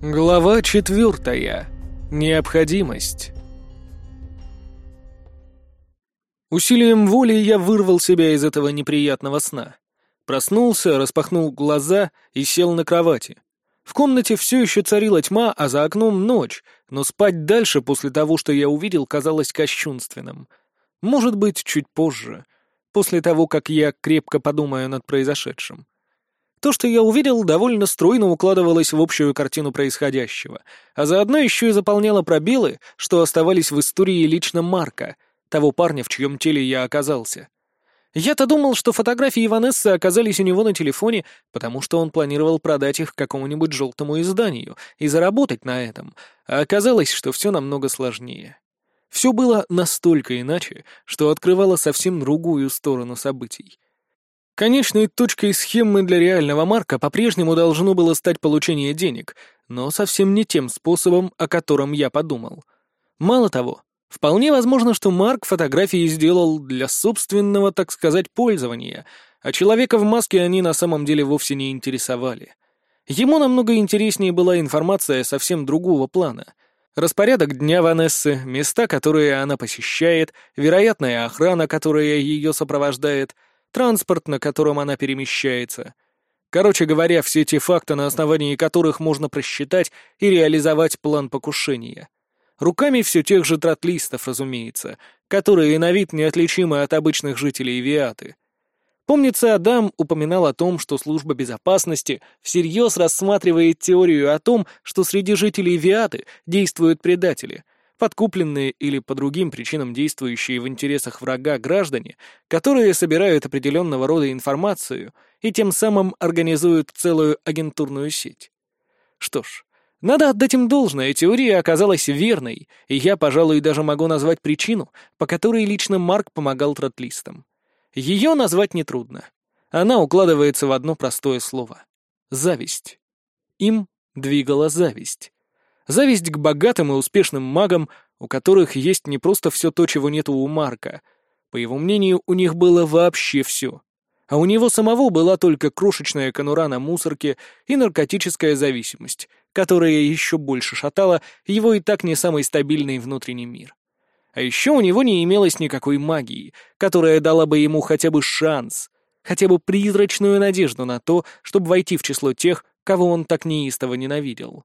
Глава четвертая. Необходимость. Усилием воли я вырвал себя из этого неприятного сна. Проснулся, распахнул глаза и сел на кровати. В комнате все еще царила тьма, а за окном ночь, но спать дальше после того, что я увидел, казалось кощунственным. Может быть, чуть позже, после того, как я крепко подумаю над произошедшим. То, что я увидел, довольно стройно укладывалось в общую картину происходящего, а заодно еще и заполняло пробелы, что оставались в истории лично Марка, того парня, в чьем теле я оказался. Я-то думал, что фотографии Иванессы оказались у него на телефоне, потому что он планировал продать их какому-нибудь желтому изданию и заработать на этом, а оказалось, что все намного сложнее. Все было настолько иначе, что открывало совсем другую сторону событий. Конечной точкой схемы для реального Марка по-прежнему должно было стать получение денег, но совсем не тем способом, о котором я подумал. Мало того, вполне возможно, что Марк фотографии сделал для собственного, так сказать, пользования, а человека в маске они на самом деле вовсе не интересовали. Ему намного интереснее была информация совсем другого плана. Распорядок дня Ванессы, места, которые она посещает, вероятная охрана, которая ее сопровождает — транспорт, на котором она перемещается. Короче говоря, все те факты, на основании которых можно просчитать и реализовать план покушения. Руками все тех же тротлистов, разумеется, которые на вид неотличимы от обычных жителей Виаты. Помнится, Адам упоминал о том, что служба безопасности всерьез рассматривает теорию о том, что среди жителей Виаты действуют предатели — подкупленные или по другим причинам действующие в интересах врага граждане, которые собирают определенного рода информацию и тем самым организуют целую агентурную сеть. Что ж, надо отдать им должное, теория оказалась верной, и я, пожалуй, даже могу назвать причину, по которой лично Марк помогал тротлистам. Ее назвать нетрудно. Она укладывается в одно простое слово — зависть. Им двигала зависть. Зависть к богатым и успешным магам, у которых есть не просто все то, чего нет у Марка. По его мнению, у них было вообще все. А у него самого была только крошечная конура на мусорке и наркотическая зависимость, которая еще больше шатала его и так не самый стабильный внутренний мир. А еще у него не имелось никакой магии, которая дала бы ему хотя бы шанс, хотя бы призрачную надежду на то, чтобы войти в число тех, кого он так неистово ненавидел.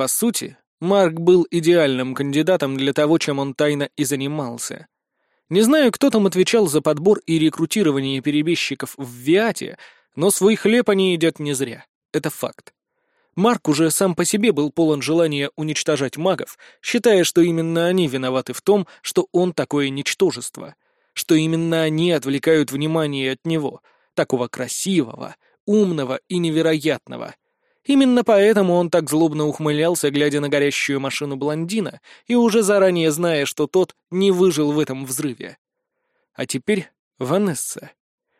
По сути, Марк был идеальным кандидатом для того, чем он тайно и занимался. Не знаю, кто там отвечал за подбор и рекрутирование перебежчиков в Виате, но свой хлеб они едят не зря. Это факт. Марк уже сам по себе был полон желания уничтожать магов, считая, что именно они виноваты в том, что он такое ничтожество, что именно они отвлекают внимание от него, такого красивого, умного и невероятного, Именно поэтому он так злобно ухмылялся, глядя на горящую машину блондина, и уже заранее зная, что тот не выжил в этом взрыве. А теперь Ванесса.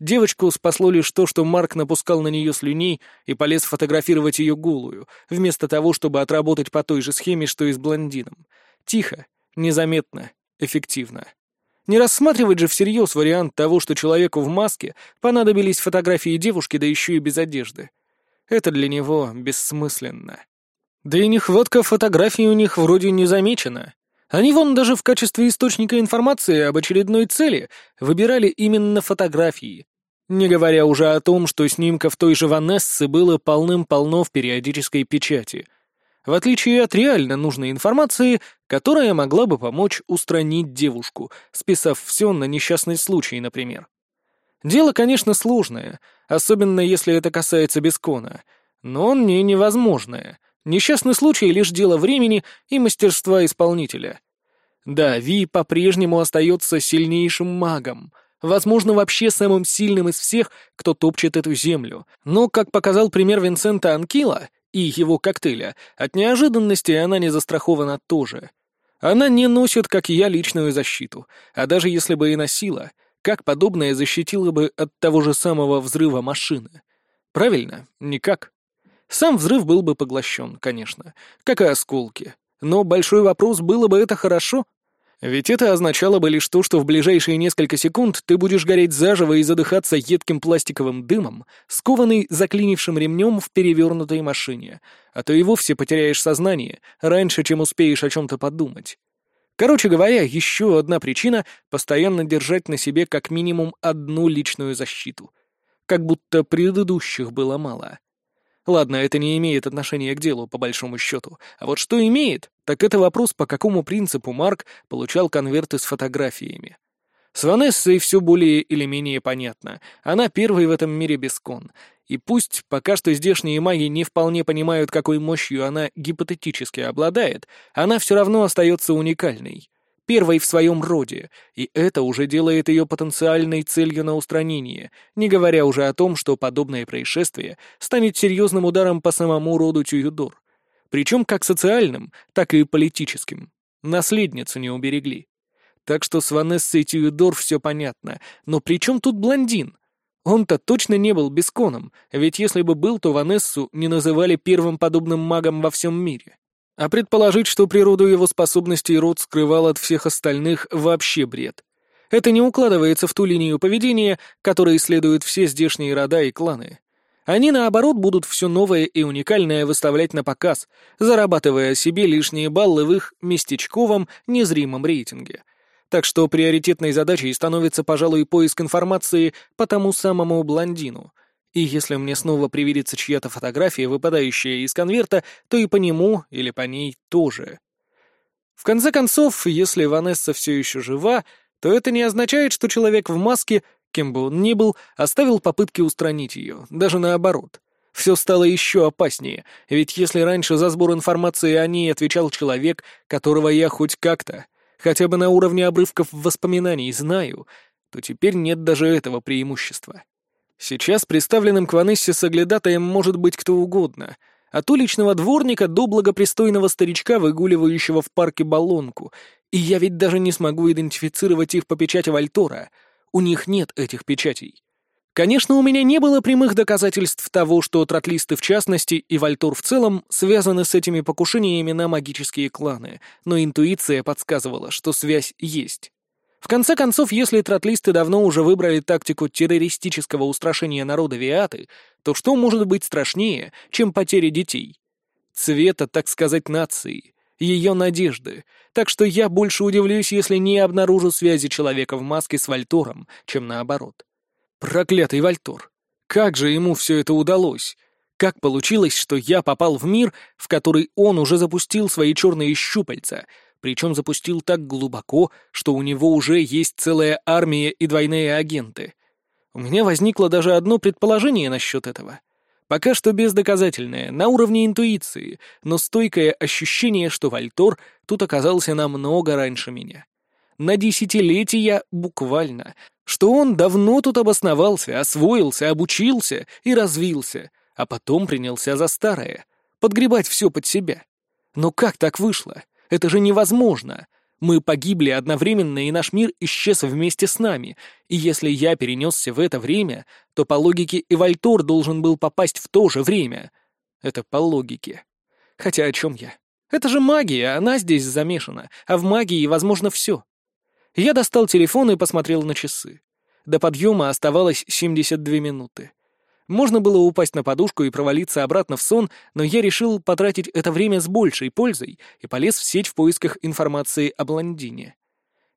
Девочку спасло лишь то, что Марк напускал на нее слюней и полез фотографировать ее голую, вместо того, чтобы отработать по той же схеме, что и с блондином. Тихо, незаметно, эффективно. Не рассматривать же всерьез вариант того, что человеку в маске понадобились фотографии девушки, да еще и без одежды. Это для него бессмысленно. Да и нехватка фотографий у них вроде не замечена. Они вон даже в качестве источника информации об очередной цели выбирали именно фотографии. Не говоря уже о том, что снимков той же Ванессы было полным-полно в периодической печати. В отличие от реально нужной информации, которая могла бы помочь устранить девушку, списав все на несчастный случай, например. Дело, конечно, сложное, особенно если это касается Бескона, но не невозможное. Несчастный случай — лишь дело времени и мастерства исполнителя. Да, Ви по-прежнему остается сильнейшим магом, возможно, вообще самым сильным из всех, кто топчет эту землю, но, как показал пример Винсента Анкила и его коктейля, от неожиданности она не застрахована тоже. Она не носит, как и я, личную защиту, а даже если бы и носила — как подобное защитило бы от того же самого взрыва машины? Правильно, никак. Сам взрыв был бы поглощен, конечно, как и осколки. Но большой вопрос, было бы это хорошо? Ведь это означало бы лишь то, что в ближайшие несколько секунд ты будешь гореть заживо и задыхаться едким пластиковым дымом, скованный заклинившим ремнем в перевернутой машине, а то и вовсе потеряешь сознание раньше, чем успеешь о чем-то подумать. Короче говоря, еще одна причина — постоянно держать на себе как минимум одну личную защиту. Как будто предыдущих было мало. Ладно, это не имеет отношения к делу, по большому счету. А вот что имеет, так это вопрос, по какому принципу Марк получал конверты с фотографиями. С Ванессой все более или менее понятно. Она первой в этом мире бескон. И пусть пока что здешние маги не вполне понимают, какой мощью она гипотетически обладает, она все равно остается уникальной первой в своем роде, и это уже делает ее потенциальной целью на устранение, не говоря уже о том, что подобное происшествие станет серьезным ударом по самому роду Тююдор. Причем как социальным, так и политическим. Наследницу не уберегли. Так что с Ванессой Тююдор все понятно, но при чем тут блондин? Он-то точно не был бесконом, ведь если бы был, то Ванессу не называли первым подобным магом во всем мире. А предположить, что природу его способностей род скрывал от всех остальных, вообще бред. Это не укладывается в ту линию поведения, которой следуют все здешние рода и кланы. Они, наоборот, будут все новое и уникальное выставлять на показ, зарабатывая себе лишние баллы в их местечковом, незримом рейтинге. Так что приоритетной задачей становится, пожалуй, поиск информации по тому самому блондину, и если мне снова привидится чья-то фотография, выпадающая из конверта, то и по нему или по ней тоже. В конце концов, если Ванесса все еще жива, то это не означает, что человек в маске, кем бы он ни был, оставил попытки устранить ее, даже наоборот. Все стало еще опаснее, ведь если раньше за сбор информации о ней отвечал человек, которого я хоть как-то, хотя бы на уровне обрывков воспоминаний знаю, то теперь нет даже этого преимущества. Сейчас представленным к Ванессе соглядатаем может быть кто угодно, от уличного дворника до благопристойного старичка, выгуливающего в парке баллонку, и я ведь даже не смогу идентифицировать их по печати Вальтора. У них нет этих печатей. Конечно, у меня не было прямых доказательств того, что тротлисты в частности и Вальтор в целом связаны с этими покушениями на магические кланы, но интуиция подсказывала, что связь есть. В конце концов, если тротлисты давно уже выбрали тактику террористического устрашения народа Виаты, то что может быть страшнее, чем потеря детей? Цвета, так сказать, нации, ее надежды. Так что я больше удивлюсь, если не обнаружу связи человека в маске с Вальтором, чем наоборот. Проклятый Вальтор! Как же ему все это удалось? Как получилось, что я попал в мир, в который он уже запустил свои черные щупальца, причем запустил так глубоко, что у него уже есть целая армия и двойные агенты. У меня возникло даже одно предположение насчет этого. Пока что бездоказательное, на уровне интуиции, но стойкое ощущение, что Вальтор тут оказался намного раньше меня. На десятилетия буквально, что он давно тут обосновался, освоился, обучился и развился, а потом принялся за старое, подгребать все под себя. Но как так вышло? Это же невозможно. Мы погибли одновременно, и наш мир исчез вместе с нами. И если я перенесся в это время, то по логике и Вальтор должен был попасть в то же время. Это по логике. Хотя о чем я? Это же магия, она здесь замешана, а в магии возможно все. Я достал телефон и посмотрел на часы. До подъема оставалось 72 минуты. Можно было упасть на подушку и провалиться обратно в сон, но я решил потратить это время с большей пользой и полез в сеть в поисках информации о блондине.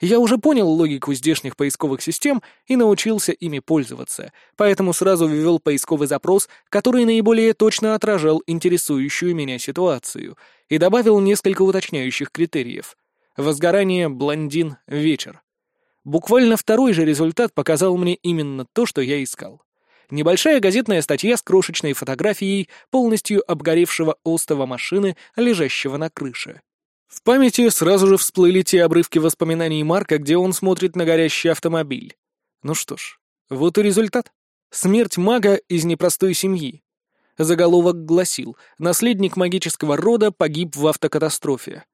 Я уже понял логику здешних поисковых систем и научился ими пользоваться, поэтому сразу ввел поисковый запрос, который наиболее точно отражал интересующую меня ситуацию, и добавил несколько уточняющих критериев. Возгорание, блондин, вечер. Буквально второй же результат показал мне именно то, что я искал. Небольшая газетная статья с крошечной фотографией полностью обгоревшего остова машины, лежащего на крыше. В памяти сразу же всплыли те обрывки воспоминаний Марка, где он смотрит на горящий автомобиль. Ну что ж, вот и результат. Смерть мага из непростой семьи. Заголовок гласил «Наследник магического рода погиб в автокатастрофе».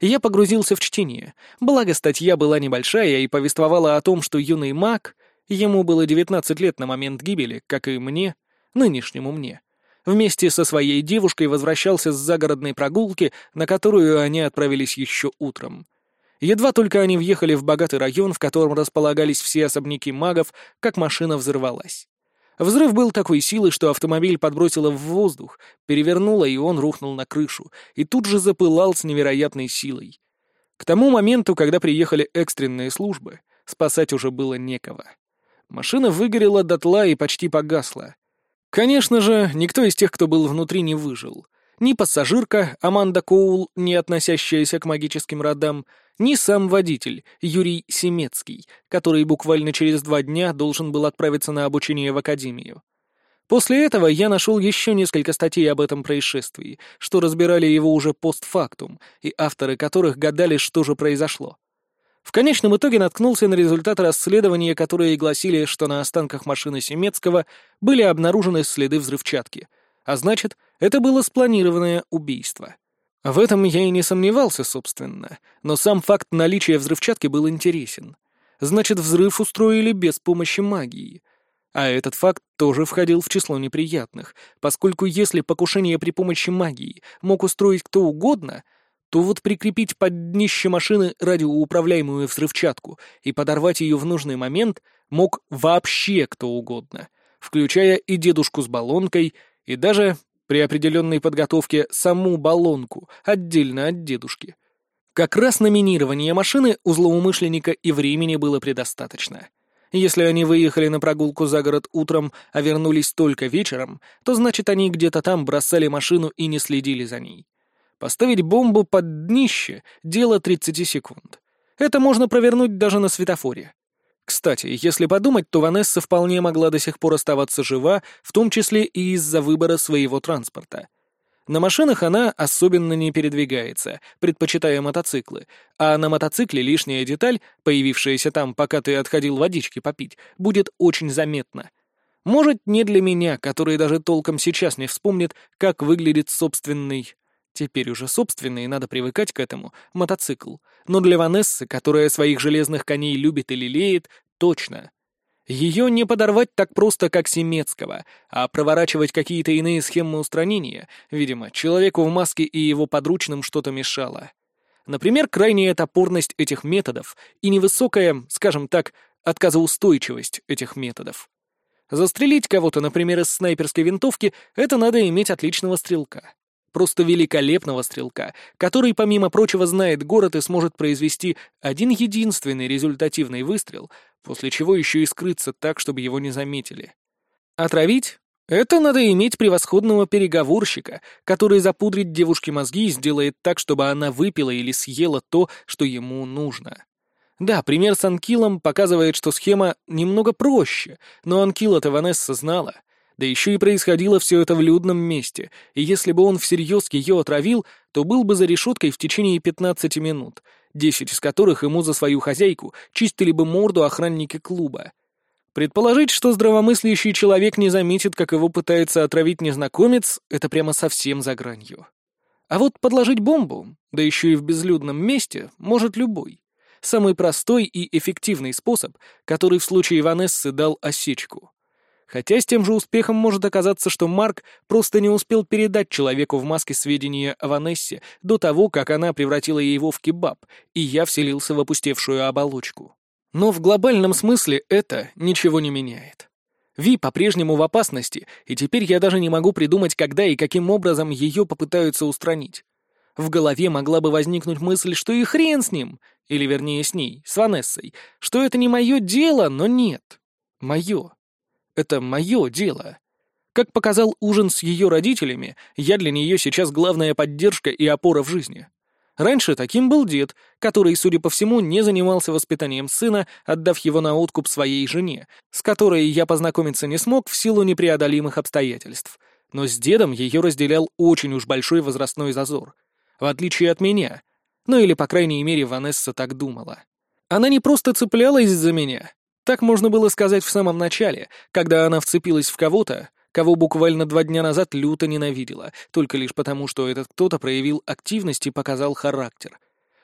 Я погрузился в чтение, благо статья была небольшая и повествовала о том, что юный маг — Ему было 19 лет на момент гибели, как и мне, нынешнему мне. Вместе со своей девушкой возвращался с загородной прогулки, на которую они отправились еще утром. Едва только они въехали в богатый район, в котором располагались все особняки магов, как машина взорвалась. Взрыв был такой силы, что автомобиль подбросило в воздух, перевернуло, и он рухнул на крышу, и тут же запылал с невероятной силой. К тому моменту, когда приехали экстренные службы, спасать уже было некого. Машина выгорела дотла и почти погасла. Конечно же, никто из тех, кто был внутри, не выжил. Ни пассажирка, Аманда Коул, не относящаяся к магическим родам, ни сам водитель, Юрий Семецкий, который буквально через два дня должен был отправиться на обучение в академию. После этого я нашел еще несколько статей об этом происшествии, что разбирали его уже постфактум, и авторы которых гадали, что же произошло. В конечном итоге наткнулся на результаты расследования, которые гласили, что на останках машины Семецкого были обнаружены следы взрывчатки, а значит, это было спланированное убийство. В этом я и не сомневался, собственно, но сам факт наличия взрывчатки был интересен. Значит, взрыв устроили без помощи магии. А этот факт тоже входил в число неприятных, поскольку если покушение при помощи магии мог устроить кто угодно, то вот прикрепить под днище машины радиоуправляемую взрывчатку и подорвать ее в нужный момент мог вообще кто угодно, включая и дедушку с баллонкой, и даже при определенной подготовке саму баллонку, отдельно от дедушки. Как раз на минирование машины у злоумышленника и времени было предостаточно. Если они выехали на прогулку за город утром, а вернулись только вечером, то значит они где-то там бросали машину и не следили за ней. Поставить бомбу под днище — дело 30 секунд. Это можно провернуть даже на светофоре. Кстати, если подумать, то Ванесса вполне могла до сих пор оставаться жива, в том числе и из-за выбора своего транспорта. На машинах она особенно не передвигается, предпочитая мотоциклы, а на мотоцикле лишняя деталь, появившаяся там, пока ты отходил водички попить, будет очень заметна. Может, не для меня, который даже толком сейчас не вспомнит, как выглядит собственный Теперь уже собственный, надо привыкать к этому, мотоцикл. Но для Ванессы, которая своих железных коней любит и лелеет, точно. Ее не подорвать так просто, как Семецкого, а проворачивать какие-то иные схемы устранения, видимо, человеку в маске и его подручным что-то мешало. Например, крайняя топорность этих методов и невысокая, скажем так, отказоустойчивость этих методов. Застрелить кого-то, например, из снайперской винтовки, это надо иметь отличного стрелка просто великолепного стрелка, который, помимо прочего, знает город и сможет произвести один единственный результативный выстрел, после чего еще и скрыться так, чтобы его не заметили. Отравить? Это надо иметь превосходного переговорщика, который запудрит девушке мозги и сделает так, чтобы она выпила или съела то, что ему нужно. Да, пример с Анкилом показывает, что схема немного проще, но Анкила-то Ванесса знала — да еще и происходило все это в людном месте, и если бы он всерьез ее отравил, то был бы за решеткой в течение 15 минут, 10 из которых ему за свою хозяйку чистили бы морду охранники клуба. Предположить, что здравомыслящий человек не заметит, как его пытается отравить незнакомец, это прямо совсем за гранью. А вот подложить бомбу, да еще и в безлюдном месте, может любой. Самый простой и эффективный способ, который в случае Ванессы дал осечку. Хотя с тем же успехом может оказаться, что Марк просто не успел передать человеку в маске сведения о Ванессе до того, как она превратила его в кебаб, и я вселился в опустевшую оболочку. Но в глобальном смысле это ничего не меняет. Ви по-прежнему в опасности, и теперь я даже не могу придумать, когда и каким образом ее попытаются устранить. В голове могла бы возникнуть мысль, что и хрен с ним, или вернее с ней, с Ванессой, что это не мое дело, но нет. Мое. Это мое дело. Как показал ужин с ее родителями, я для нее сейчас главная поддержка и опора в жизни. Раньше таким был дед, который, судя по всему, не занимался воспитанием сына, отдав его на откуп своей жене, с которой я познакомиться не смог в силу непреодолимых обстоятельств. Но с дедом ее разделял очень уж большой возрастной зазор. В отличие от меня. Ну или, по крайней мере, Ванесса так думала. Она не просто цеплялась за меня, так можно было сказать в самом начале, когда она вцепилась в кого-то, кого буквально два дня назад люто ненавидела, только лишь потому, что этот кто-то проявил активность и показал характер.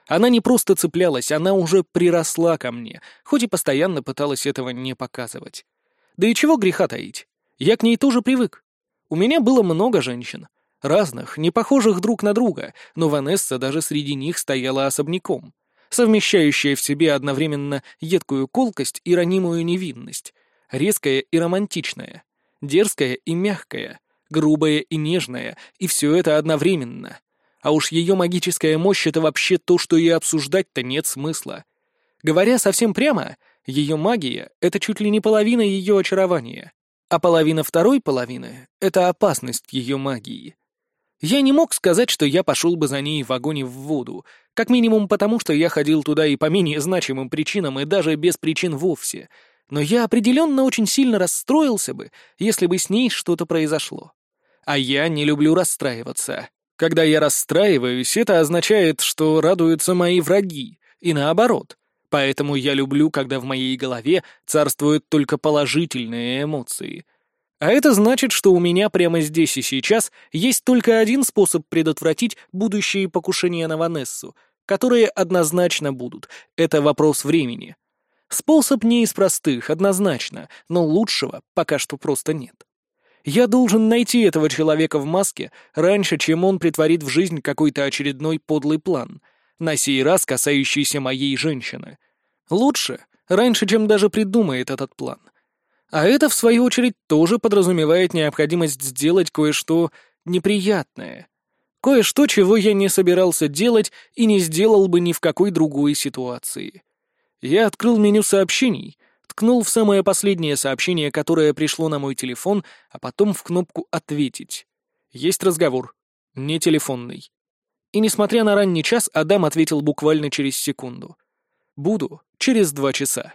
Она не просто цеплялась, она уже приросла ко мне, хоть и постоянно пыталась этого не показывать. Да и чего греха таить? Я к ней тоже привык. У меня было много женщин. Разных, не похожих друг на друга, но Ванесса даже среди них стояла особняком. Совмещающая в себе одновременно едкую колкость и ранимую невинность, резкая и романтичная, дерзкая и мягкая, грубая и нежная, и все это одновременно. А уж ее магическая мощь — это вообще то, что и обсуждать-то нет смысла. Говоря совсем прямо, ее магия — это чуть ли не половина ее очарования, а половина второй половины — это опасность ее магии. Я не мог сказать, что я пошел бы за ней в огонь и в воду, как минимум потому, что я ходил туда и по менее значимым причинам, и даже без причин вовсе, но я определенно очень сильно расстроился бы, если бы с ней что-то произошло. А я не люблю расстраиваться. Когда я расстраиваюсь, это означает, что радуются мои враги, и наоборот. Поэтому я люблю, когда в моей голове царствуют только положительные эмоции. А это значит, что у меня прямо здесь и сейчас есть только один способ предотвратить будущие покушения на Ванессу, которые однозначно будут. Это вопрос времени. Способ не из простых, однозначно, но лучшего пока что просто нет. Я должен найти этого человека в маске раньше, чем он притворит в жизнь какой-то очередной подлый план, на сей раз касающийся моей женщины. Лучше, раньше, чем даже придумает этот план. А это, в свою очередь, тоже подразумевает необходимость сделать кое-что неприятное. Кое-что, чего я не собирался делать и не сделал бы ни в какой другой ситуации. Я открыл меню сообщений — ткнул в самое последнее сообщение, которое пришло на мой телефон, а потом в кнопку «Ответить». Есть разговор. Не телефонный. И несмотря на ранний час, Адам ответил буквально через секунду. «Буду через два часа».